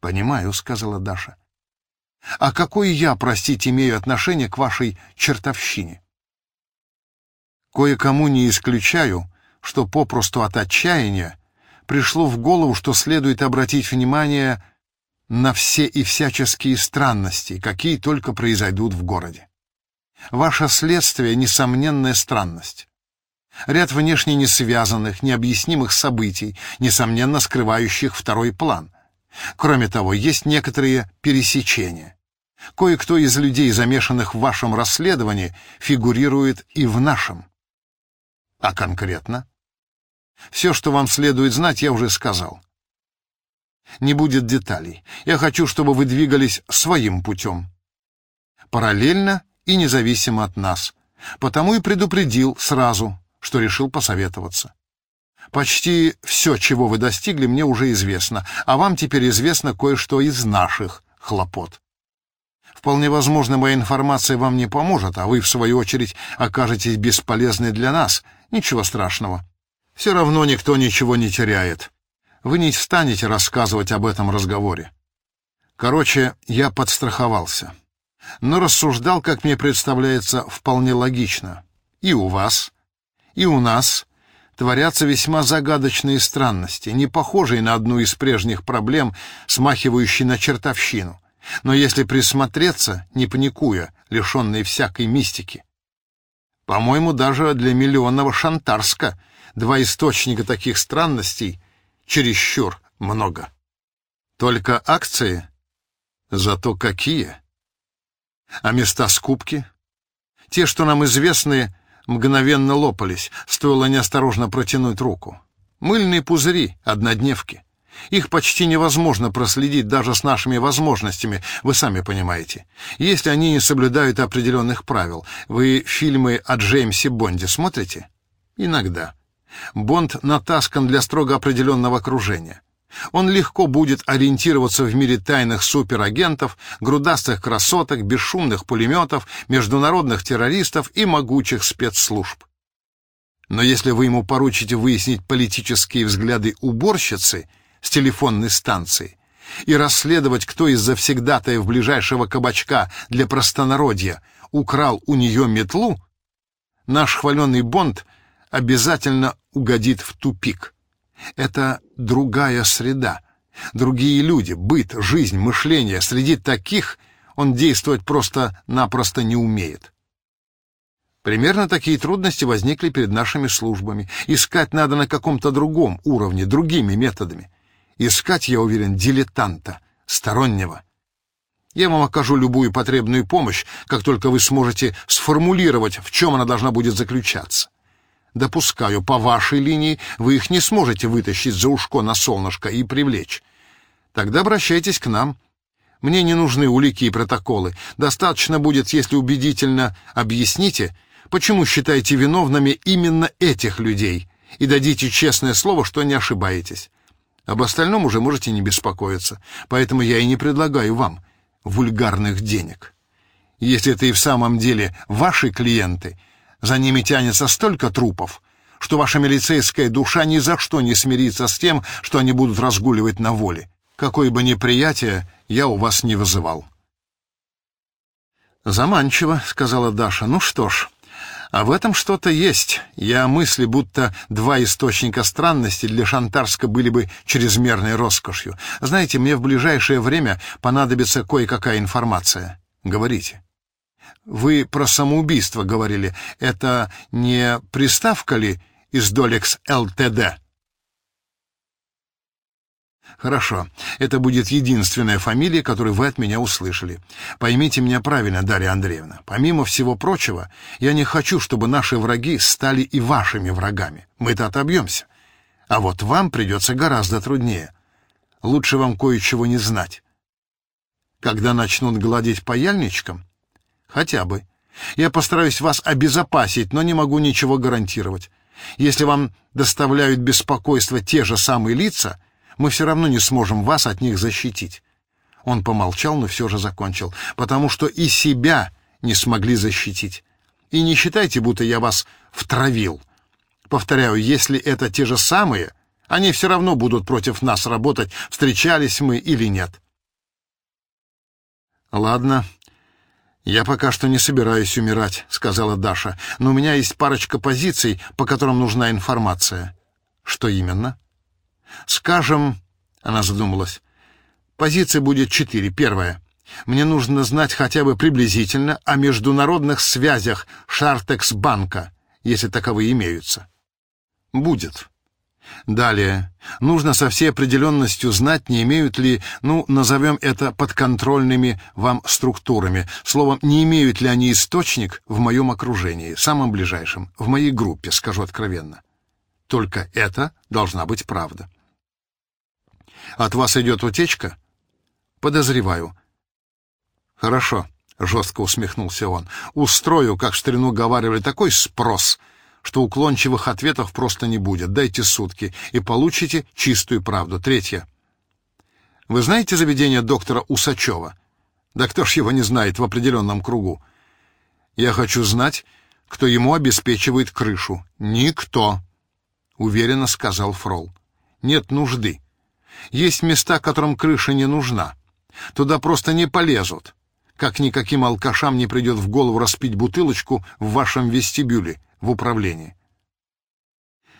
«Понимаю», — сказала Даша. «А какое я, простите, имею отношение к вашей чертовщине?» Кое-кому не исключаю, что попросту от отчаяния пришло в голову, что следует обратить внимание на все и всяческие странности, какие только произойдут в городе. Ваше следствие — несомненная странность. Ряд внешне не связанных, необъяснимых событий, несомненно скрывающих второй план. Кроме того, есть некоторые пересечения. Кое-кто из людей, замешанных в вашем расследовании, фигурирует и в нашем. А конкретно? Все, что вам следует знать, я уже сказал. Не будет деталей. Я хочу, чтобы вы двигались своим путем. Параллельно и независимо от нас. Потому и предупредил сразу, что решил посоветоваться. Почти все, чего вы достигли, мне уже известно, а вам теперь известно кое-что из наших хлопот. Вполне возможно, моя информация вам не поможет, а вы, в свою очередь, окажетесь бесполезны для нас. Ничего страшного. Все равно никто ничего не теряет. Вы не станете рассказывать об этом разговоре. Короче, я подстраховался. Но рассуждал, как мне представляется, вполне логично. И у вас, и у нас творятся весьма загадочные странности, не похожие на одну из прежних проблем, смахивающие на чертовщину. Но если присмотреться, не паникуя, лишенные всякой мистики. По-моему, даже для миллионного Шантарска два источника таких странностей чересчур много. Только акции? Зато какие? А места скупки? Те, что нам известны, мгновенно лопались, стоило неосторожно протянуть руку. Мыльные пузыри, однодневки. Их почти невозможно проследить даже с нашими возможностями, вы сами понимаете. Если они не соблюдают определенных правил. Вы фильмы о Джеймсе Бонде смотрите? Иногда. Бонд натаскан для строго определенного окружения. Он легко будет ориентироваться в мире тайных суперагентов, грудастых красоток, бесшумных пулеметов, международных террористов и могучих спецслужб. Но если вы ему поручите выяснить политические взгляды уборщицы с телефонной станции и расследовать, кто из завсегдатаев ближайшего кабачка для простонародья украл у нее метлу, наш хваленый Бонд обязательно угодит в тупик. Это другая среда, другие люди, быт, жизнь, мышление. Среди таких он действовать просто-напросто не умеет. Примерно такие трудности возникли перед нашими службами. Искать надо на каком-то другом уровне, другими методами. Искать, я уверен, дилетанта, стороннего. Я вам окажу любую потребную помощь, как только вы сможете сформулировать, в чем она должна будет заключаться. Допускаю, по вашей линии вы их не сможете вытащить за ушко на солнышко и привлечь. Тогда обращайтесь к нам. Мне не нужны улики и протоколы. Достаточно будет, если убедительно объясните, почему считаете виновными именно этих людей, и дадите честное слово, что не ошибаетесь. Об остальном уже можете не беспокоиться, поэтому я и не предлагаю вам вульгарных денег. Если это и в самом деле ваши клиенты — за ними тянется столько трупов, что ваша милицейская душа ни за что не смирится с тем, что они будут разгуливать на воле. Какое бы неприятие я у вас не вызывал. «Заманчиво», — сказала Даша. «Ну что ж, а в этом что-то есть. Я мысли, будто два источника странности для Шантарска были бы чрезмерной роскошью. Знаете, мне в ближайшее время понадобится кое-какая информация. Говорите». Вы про самоубийство говорили. Это не приставка ли из Долекс ЛТД? Хорошо. Это будет единственная фамилия, которую вы от меня услышали. Поймите меня правильно, Дарья Андреевна. Помимо всего прочего, я не хочу, чтобы наши враги стали и вашими врагами. Мы-то отобьемся. А вот вам придется гораздо труднее. Лучше вам кое-чего не знать. Когда начнут гладить по яльничкам, Хотя бы. Я постараюсь вас обезопасить, но не могу ничего гарантировать. Если вам доставляют беспокойство те же самые лица, мы все равно не сможем вас от них защитить». Он помолчал, но все же закончил. «Потому что и себя не смогли защитить. И не считайте, будто я вас втравил. Повторяю, если это те же самые, они все равно будут против нас работать, встречались мы или нет. Ладно, я пока что не собираюсь умирать, сказала Даша, но у меня есть парочка позиций, по которым нужна информация. Что именно? Скажем, она задумалась. Позиция будет четыре. Первая. Мне нужно знать хотя бы приблизительно о международных связях Шартекс-банка, если таковые имеются. Будет. Далее. Нужно со всей определенностью знать, не имеют ли, ну, назовем это подконтрольными вам структурами. Словом, не имеют ли они источник в моем окружении, самом ближайшем, в моей группе, скажу откровенно. Только это должна быть правда. От вас идет утечка? Подозреваю. Хорошо, жестко усмехнулся он. Устрою, как в старину говаривали, такой спрос — что уклончивых ответов просто не будет. Дайте сутки, и получите чистую правду. Третье. Вы знаете заведение доктора Усачева? Да кто ж его не знает в определенном кругу? Я хочу знать, кто ему обеспечивает крышу. Никто, уверенно сказал Фрол. Нет нужды. Есть места, которым крыша не нужна. Туда просто не полезут. Как никаким алкашам не придет в голову распить бутылочку в вашем вестибюле в управлении.